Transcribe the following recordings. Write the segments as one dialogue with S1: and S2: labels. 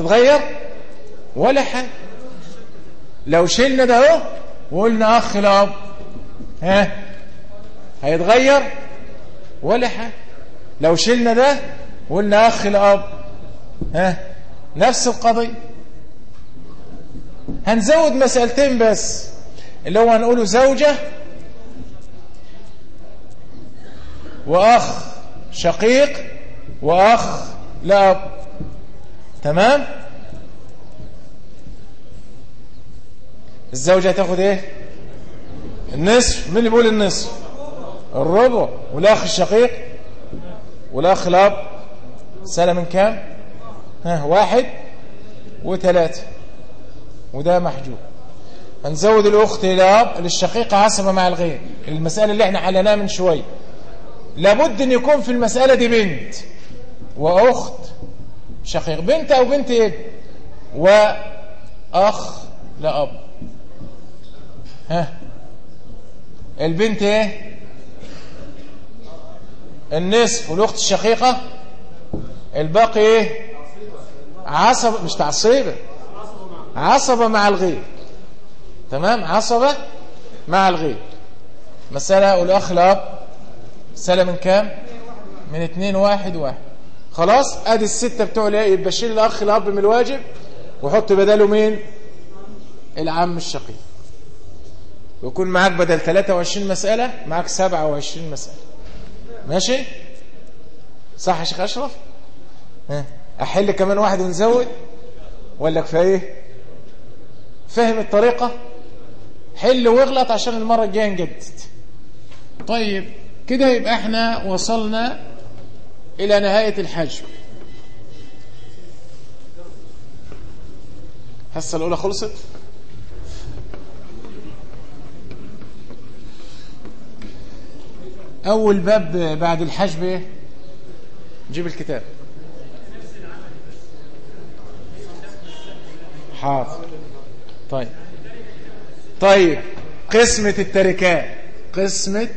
S1: تتغير؟ ولا حاجة. لو شلنا ده أهو وقلنا أخ الأب ها؟ هيتغير؟ ولا حاجة. لو شلنا ده وقلنا أخ الأب ها؟ نفس القضية. هنزود مسألتين بس. اللي هو هنقوله زوجة وأخ شقيق وأخ لأب. تمام؟ الزوجة تاخد إيه؟ النصف. مين اللي بيقول النصف؟ الربع. والأخ الشقيق؟ والأخ الأب؟ سنة من كام؟ ها واحد وثلاثة. وده محجوب. هنزود الأخت الاب للشقيقة عصبة مع الغير. المسألة اللي إحنا حلناها من شوية. لابد إن يكون في المسألة دي بنت وأخت شقيق بنت أو بنت ابن واخ لأب. ها؟ البنت إيه؟ النصف. والأخت الشقيقة؟ الباقي إيه؟ عصبه مش تعصيبة. عصبة مع الغير تمام؟ عصبة مع الغير مسألة والأخ لأب. مسألة من كام؟ من اتنين واحد واحد. خلاص؟ أدي الستة بتوع يبقى شيل الأخ الأب من الواجب وحط بداله مين؟ العم الشقيق ويكون معاك بدل 23 مسألة معاك 27 مسألة. ماشي؟ صح يا شيخ أشرف؟ ها؟ أحل كمان واحد ونزود؟ ولا كفاية؟ فاهم الطريقة؟ حل واغلط عشان المرة الجاية نجدد. طيب كده يبقى إحنا وصلنا إلى نهاية الحجم الحصة الأولى خلصت؟ أول باب بعد الحجب إيه؟ جيب الكتاب. حاضر. طيب. طيب. قسمة التركات. قسمة.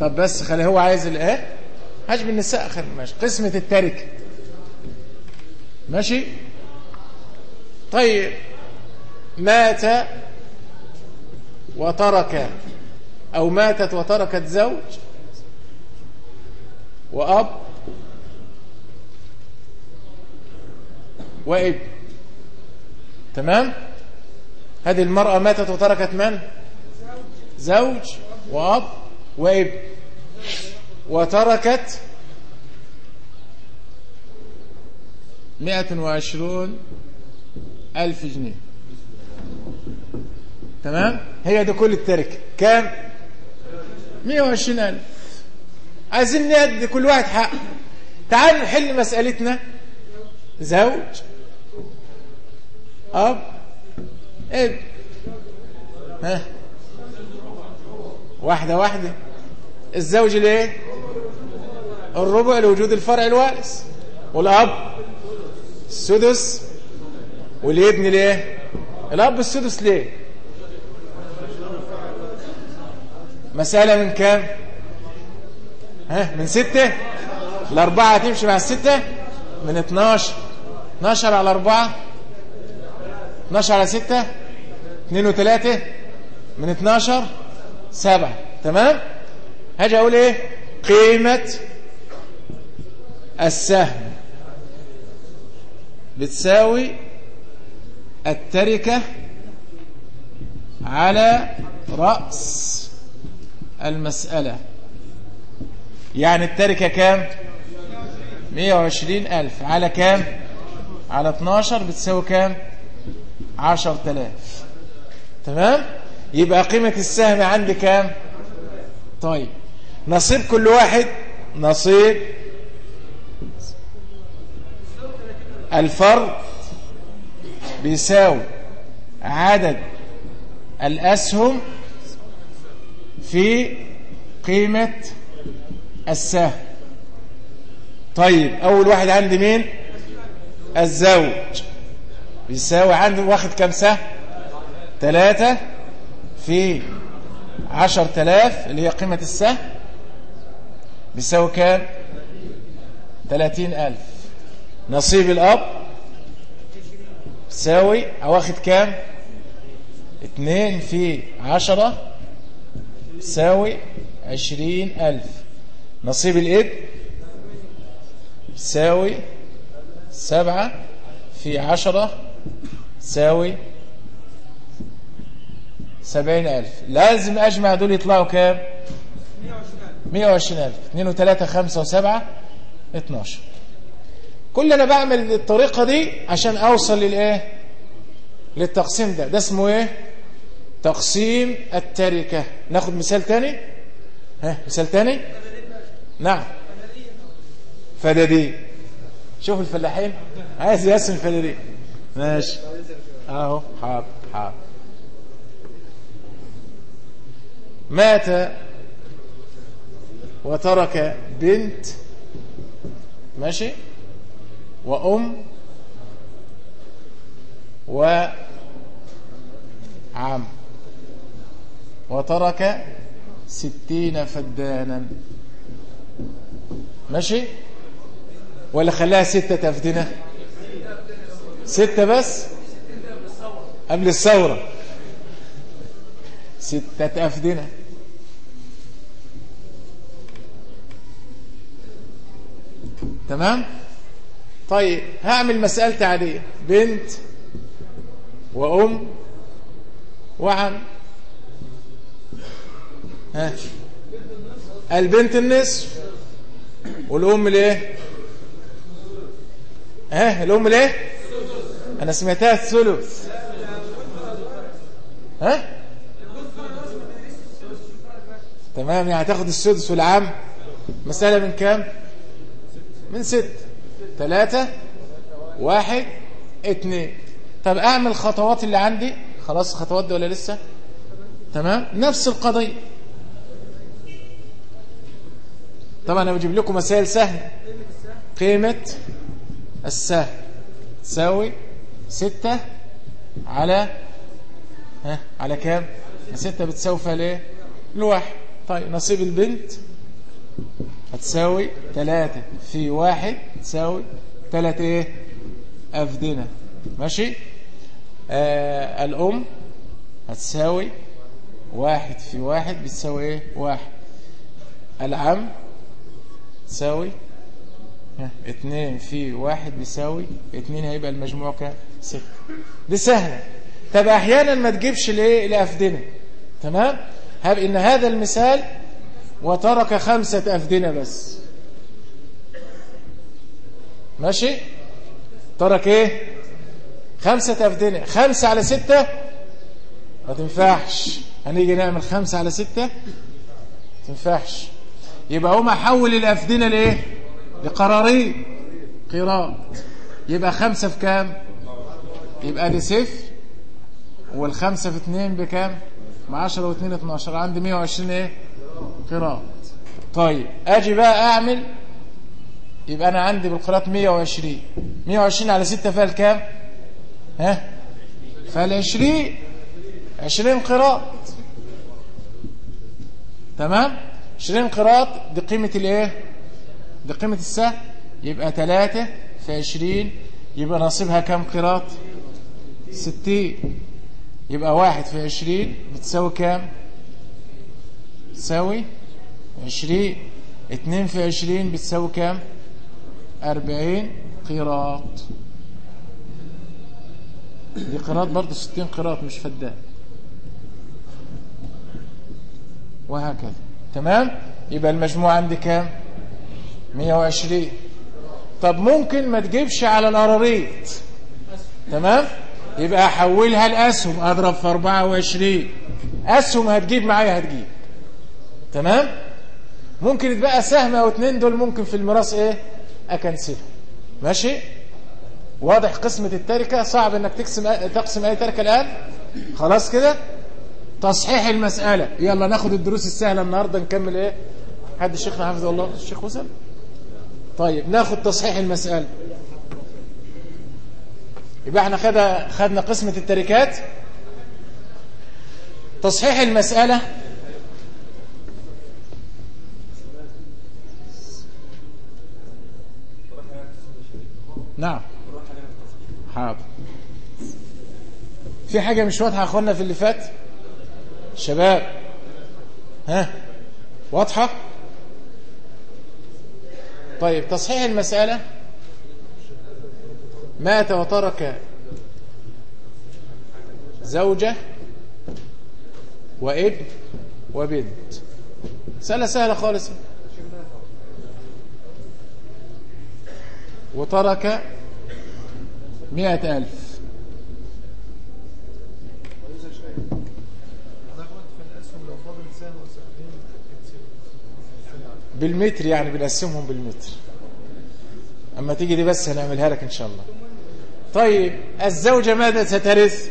S1: طب بس خلي هو عايز الايه حجب النساء خلي ماشي. قسمة التركة ماشي؟ طيب. مات وترك أو ماتت وتركت زوج وأب وابن تمام؟ هذه المرأة ماتت وتركت من؟ زوج. وأب وابن وتركت مئة وعشرون ألف جنيه. تمام؟ هي دي كل التركة كام؟ مئة وعشرين ألف. عايزين ندي كل واحد حق. تعالوا نحل مسألتنا. زوج. أب. ابن ها؟ واحدة واحدة. الزوج ليه؟ الربع لوجود الفرع الوارث. والأب السدس والابن ليه؟ الأب السدس ليه؟ مسألة من كام؟ ها؟ من ستة؟ الأربعة تمشي مع الستة؟ من اتناشر. اتناشر على أربعة؟ اتناشر على ستة؟ اتنين وتلاتة؟ من اتناشر؟ سبعة. تمام؟ هاجي أقول إيه؟ قيمة السهم بتساوي التركة على رأس المسألة. يعني التركة كام؟ 120 ألف. على كام؟ على 12 بتساوي كام؟ 10000 تمام؟ يبقى قيمة السهم عندي كام؟ طيب. نصيب كل واحد؟ نصيب الفرد بيساوي عدد الأسهم في قيمة السهم. طيب أول واحد عندي مين؟ الزوج. بيساوي عندي واخد كم سهم؟ ثلاثة في عشر تلاف اللي هي قيمة السهم. بيساوي كام؟ ثلاثين ألف. نصيب الأب تساوي واخد كام؟ اتنين في عشرة تساوي عشرين ألف. نصيب الإب تساوي سبعة في عشرة تساوي سبعين ألف. لازم أجمع دول يطلعوا كام؟ مية وعشرين ألف. اتنين وتلاتة خمسة وسبعة اتناشر. كل أنا بعمل الطريقة دي عشان أوصل للإيه؟ للتقسيم ده. ده اسمه إيه؟ تقسيم التركة. ناخد مثال تاني؟ ها؟ مثال تاني؟ نعم. فدادين شوف الفلاحين. عايز يقسم فدادين ماشي. أهو. حاضر حاضر. مات وترك بنت. ماشي؟ وأم وعم وترك ستين فدانا. ماشي؟ ولا خلاها ستة أفدنة ستة بس؟ قبل الثورة. ستة أفدنة تمام؟ طيب هعمل مسألة عادية بنت وأم وعم. ها؟ البنت النصف والأم ليه؟ ها؟ الأم ليه؟ أنا سمعتها الثلث. ها؟ تمام يعني هتاخد السدس والعام مسألة من كام؟ من ست ثلاثة واحد اتنين. طب أعمل الخطوات اللي عندي؟ خلاص الخطوات دي ولا لسه؟ تمام؟ نفس القضية. طبعا أنا بجيب لكم مسائل سهلة قيمة السهم. تساوي ستة على ها على كام؟ ستة بتساوي فيها الواحد طيب نصيب البنت هتساوي ثلاثة في واحد تساوي ثلاثة إيه؟ أفدنة. ماشي؟ آه الأم هتساوي واحد في واحد بتساوي إيه؟ واحد. العم تساوي اتنين في واحد بيساوي اتنين هيبقى المجموع كام ستة دي سهلة. طب أحيانا ما تجيبش الايه الافدنة تمام؟ هب إن هذا المثال وترك خمسة افدنة بس. ماشي؟ ترك إيه؟ خمسة افدنة خمسة على ستة؟ ما تنفعش. هنيجي نعمل خمسة على ستة؟ تنفعش. يبقى هو حول الافدنة لإيه؟ لقرارين. قراط يبقى خمسة في كام؟ يبقى دي صفر. والخمسة في اتنين بكام؟ بعشرة واتنين اتناشر. عندي مية وعشرين إيه؟ قراط طيب أجي بقى أعمل يبقى أنا عندي وعشرين. مية وعشرين على ستة فيها الكام؟ ها؟ فالعشرين عشرين قراط تمام؟ عشرين قراط دي قيمة الإيه؟ دي قيمة السهم يبقى تلاتة في عشرين. يبقى نصيبها كام قراط ستين. يبقى واحد في عشرين بتساوي كام؟ تساوي عشرين اتنين في عشرين بتساوي كام؟ أربعين قراط دي قراط برضه ستين قراط مش فدان. وهكذا. تمام؟ يبقى المجموع عندي كام؟ 120 طب ممكن ما تجيبش على القراريط تمام؟ يبقى أحولها لأسهم أضرب في 24 أسهم هتجيب معايا هتجيب. تمام؟ ممكن يتبقى سهم أو اتنين دول ممكن في الميراث إيه؟ اكنسلهم ماشي؟ واضح قسمة التركة. صعب إنك تقسم تقسم أي تركة الآن. خلاص كده؟ تصحيح المسألة. يلا ناخد الدروس السهلة النهاردة نكمل إيه؟ حد الشيخنا حفظه الله. الشيخ وسلم طيب ناخد تصحيح المسألة. يبقى إحنا خد خدنا قسمة التركات. تصحيح المسألة نعم حاضر في حاجة مش واضحة أخوانا في اللي فات؟ شباب. ها؟ واضحة؟ طيب تصحيح المسألة. مات وترك زوجة وابن وبنت؟ مسألة سهلة خالص. وترك مئة ألف. بالمتر يعني بنقسمهم بالمتر. أما تيجي دي بس هنعملها لك إن شاء الله. طيب الزوجة ماذا سترث؟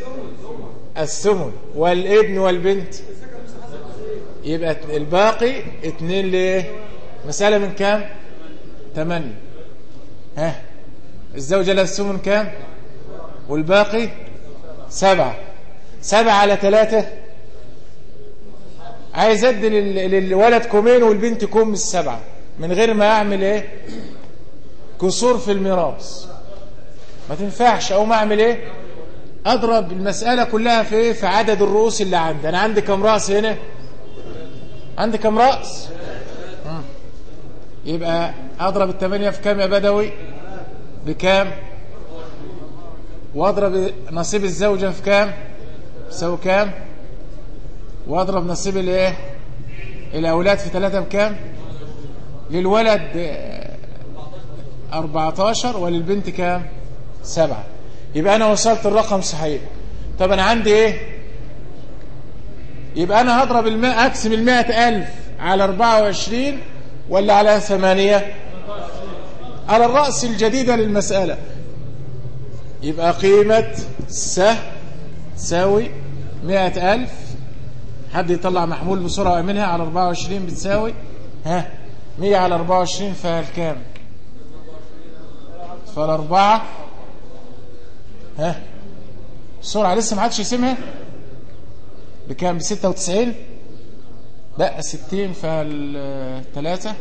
S1: الثمن والابن والبنت. يبقى الباقي اتنين ليه؟ مسألة من كام؟ تمانية. ها؟ الزوجة لها الثمن كام؟ والباقي سبعة. سبعة على ثلاثة؟ عايز ادي للولد كومين والبنت كوم السبعة. من غير ما اعمل إيه؟ كسور في الميراث. ما تنفعش. أو ما اعمل إيه؟ اضرب المسألة كلها في إيه؟ في عدد الرؤوس اللي عندي. أنا عندي كم رأس هنا؟ عندي كم رأس؟ يبقى اضرب الثمانية في كام يا بدوي؟ بكام؟ واضرب نصيب الزوجة في كام؟ يساوي كام؟ واضرب نصيب الايه؟ الاولاد في ثلاثة بكام؟ للولد 14 وللبنت كام؟ سبعة. يبقى أنا وصلت الرقم صحيح. طب أنا عندي إيه؟ يبقى أنا هضرب الماء أقسم المائة ألف على 24 ولا على ثمانية؟ على الرأس الجديدة للمسألة. يبقى قيمة س تساوي مائة ألف حد يطلع محمول بسرعة منها على 24 بتساوي ها 100 على 24 فالكام فالأربعة ها بسرعة لسه ما حدش يسمها بكام؟ ب 96 لا 60 فالثلاثة